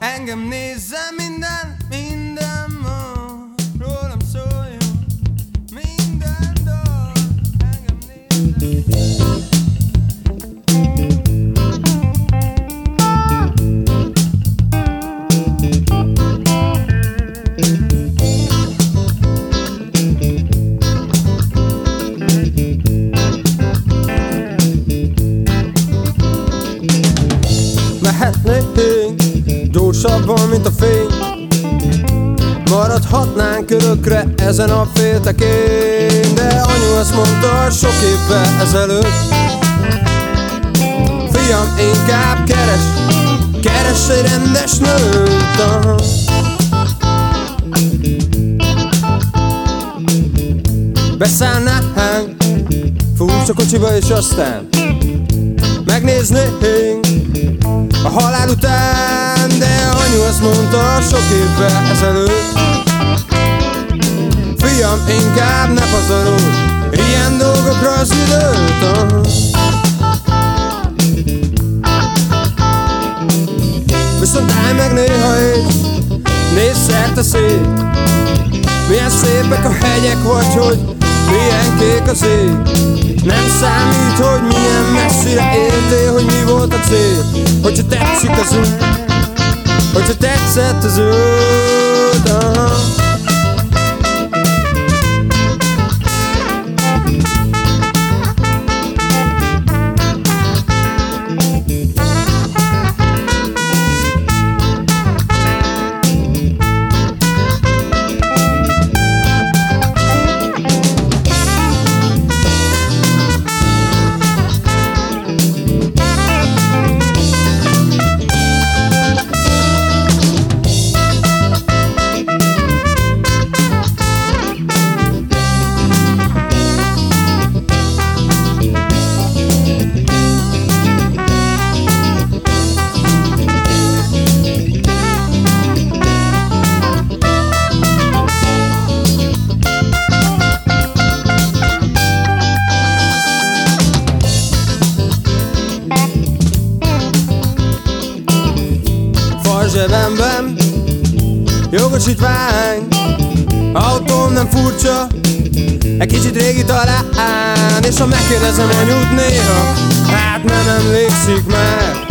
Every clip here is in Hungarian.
engem nézze minden, Maradhatnánk örökre ezen a féltekén De anyu azt mondta sok évvel ezelőtt Fiam, inkább keres, keres egy rendes nőt aha. Beszállnánk Fújts a kocsiba és aztán Megnéznénk a halál után De anyu azt mondta sok évvel ezelőtt Fiam, inkább ne pazarolj Ilyen dolgokra az időt. Viszont állj meg néha és Nézz szerte szét Milyen szépek a hegyek vagy hogy Milyen kék az ég Nem számít, hogy milyen messzire éltél Hogy mi volt a cél Hogyha tetszik az út Hogyha tetszett az út aha. Jogosítvány Autóm nem furcsa Egy kicsit régi talán És ha megkérdezem anyút néha Hát nem emlékszik már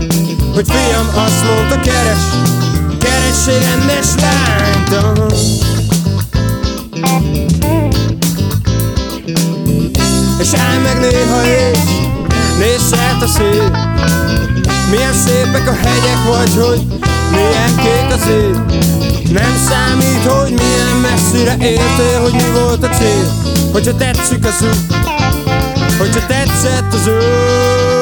Hogy fiam azt mondta keres Keres egy rendes lányt. És állj meg néha és Nézz szert a szél Milyen szépek a hegyek vagy hogy Milyen kék az ég Nem számít, hogy milyen messzire értél Hogy mi volt a cél. Hogyha tetszik az út Hogyha tetszett az út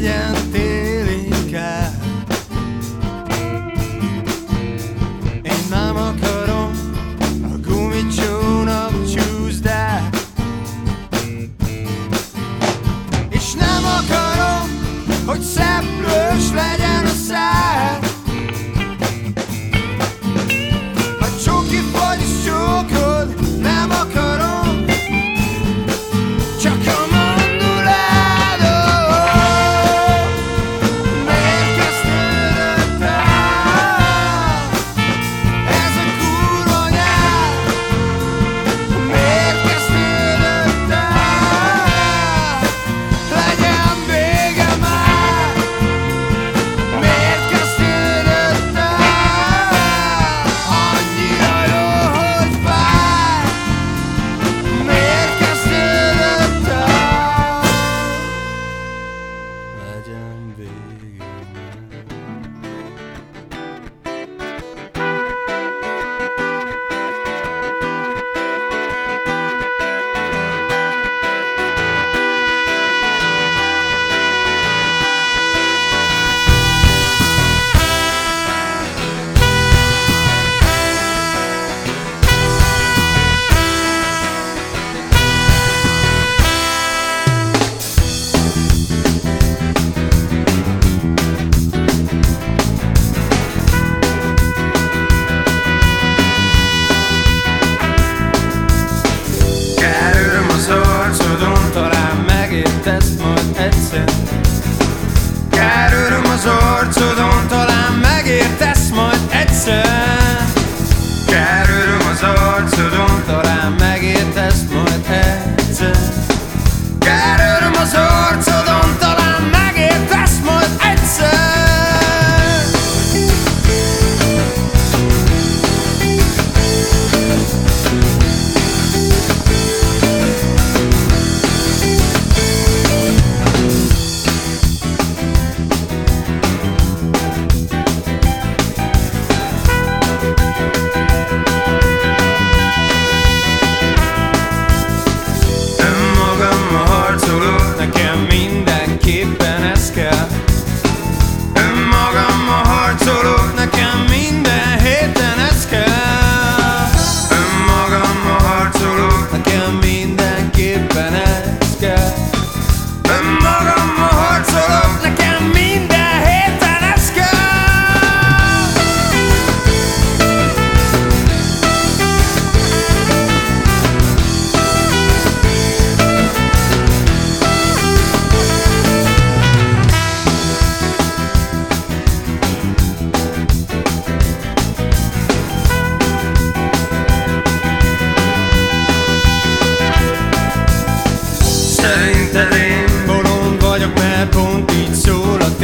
callan.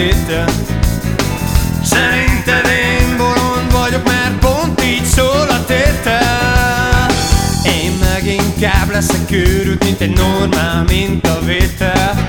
tétel Szerinted én bolond vagyok, mert pont így szól a tétel. Én meg inkább leszek őrült, mint egy normál mintavétel.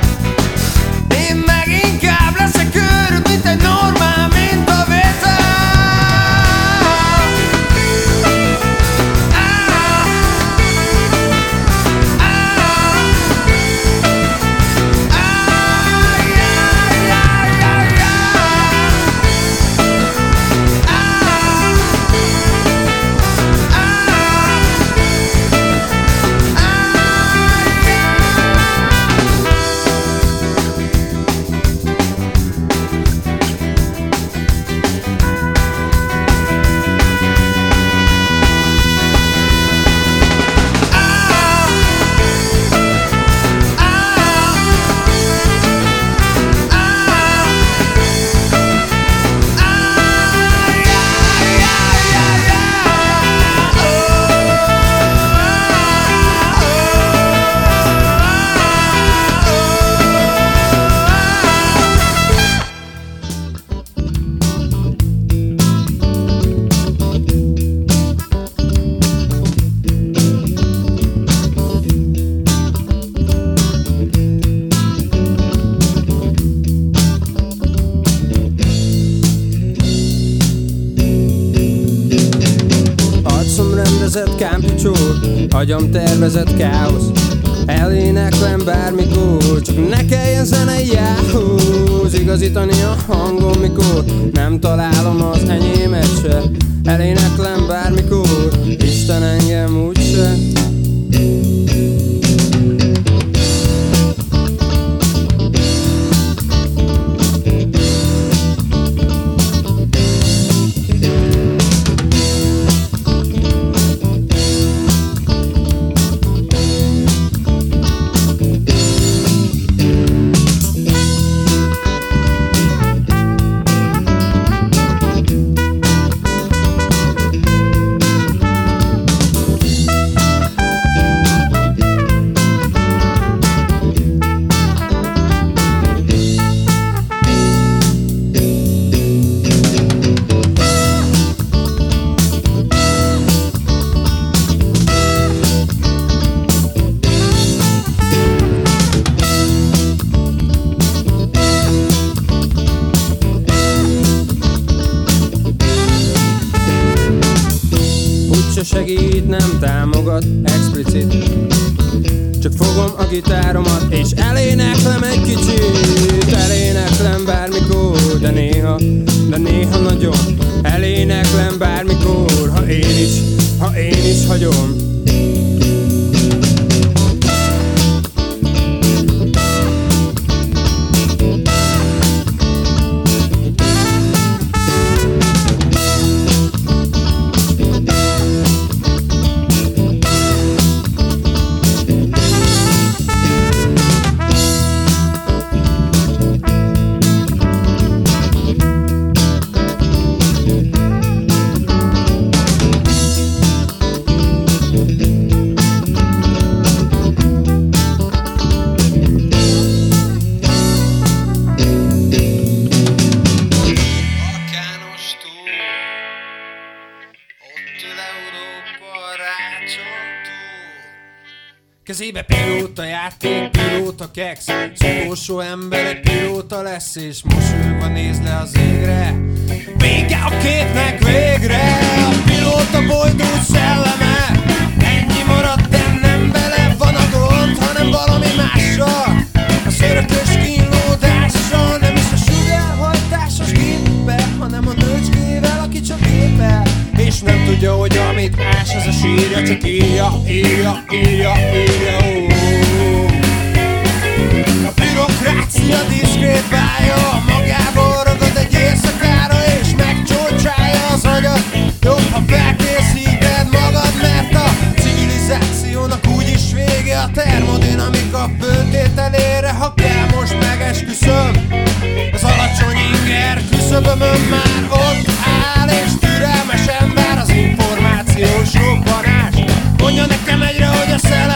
Agyam picsúr, agyam tervezett káosz. Eléneklem bármikor Csak ne kelljen zenei jához Igazítani a hangom mikor Nem találom az enyémet se. Eléneklem bármikor Isten engem úgyse. Játék, pilóta kex Az utolsó ember egy pilóta lesz És mosolyogva néz le az égre. Vége a képnek végre A pilóta bojdult szelleme. Ennyi maradt, de nem vele van a gond Hanem valami mással. Az örökös kínlódással Nem is a sugárhajtásos géppel Hanem a nőcskével, aki csak gépel És nem tudja, hogy amit ás, az a sírja Csak írja, írja, írja, írja ó. Küszöbömön már ott áll És türelmesen vár az információs robbanás Mondja nekem egyre, hogy a szellem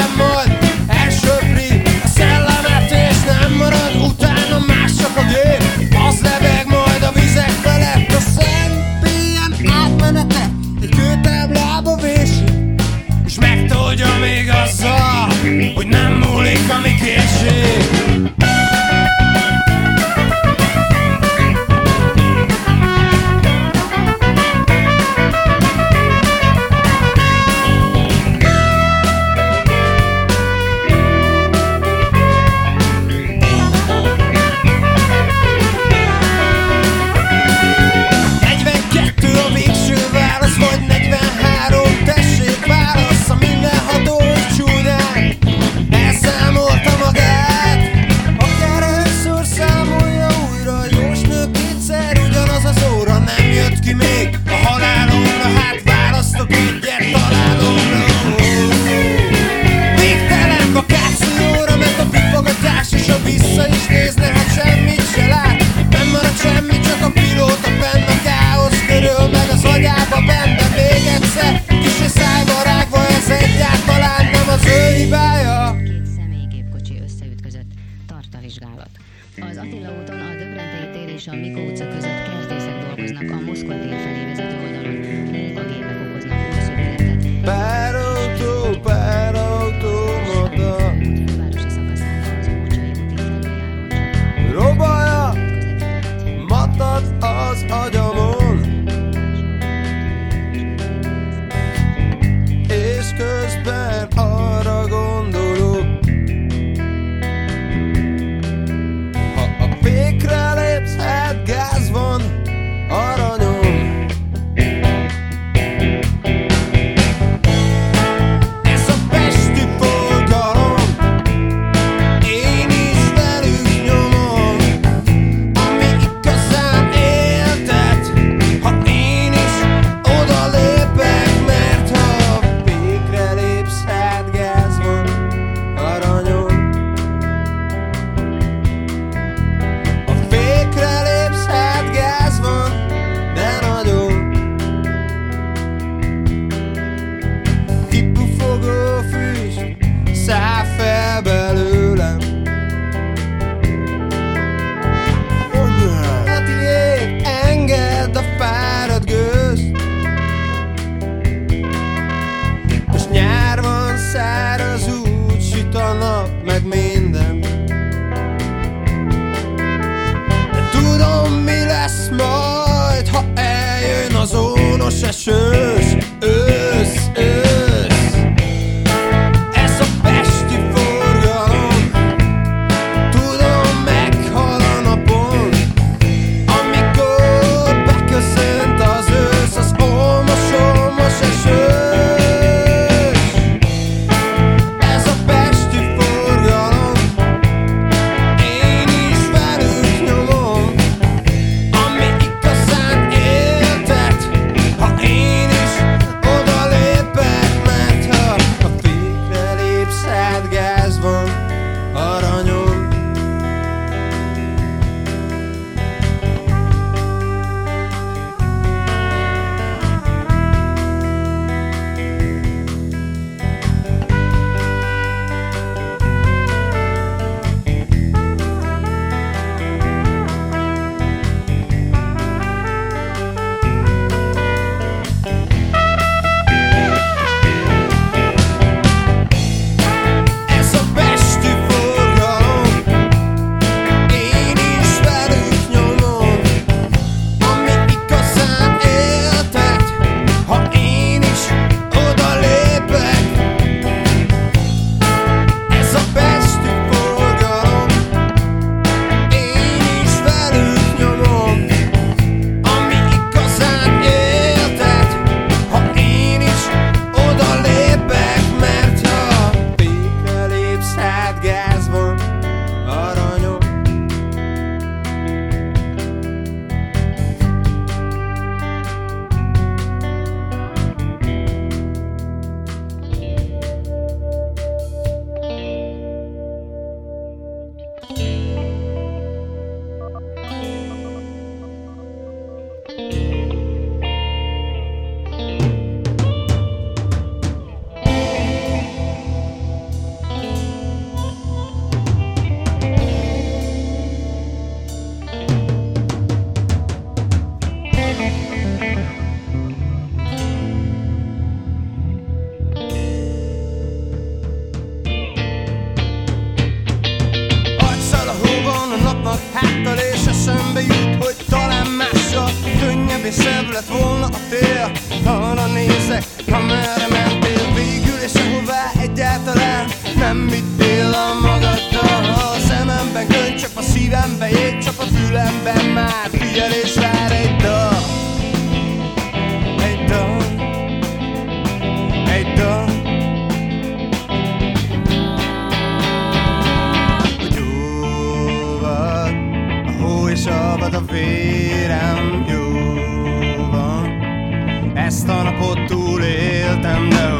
Ezt a napot túléltem, de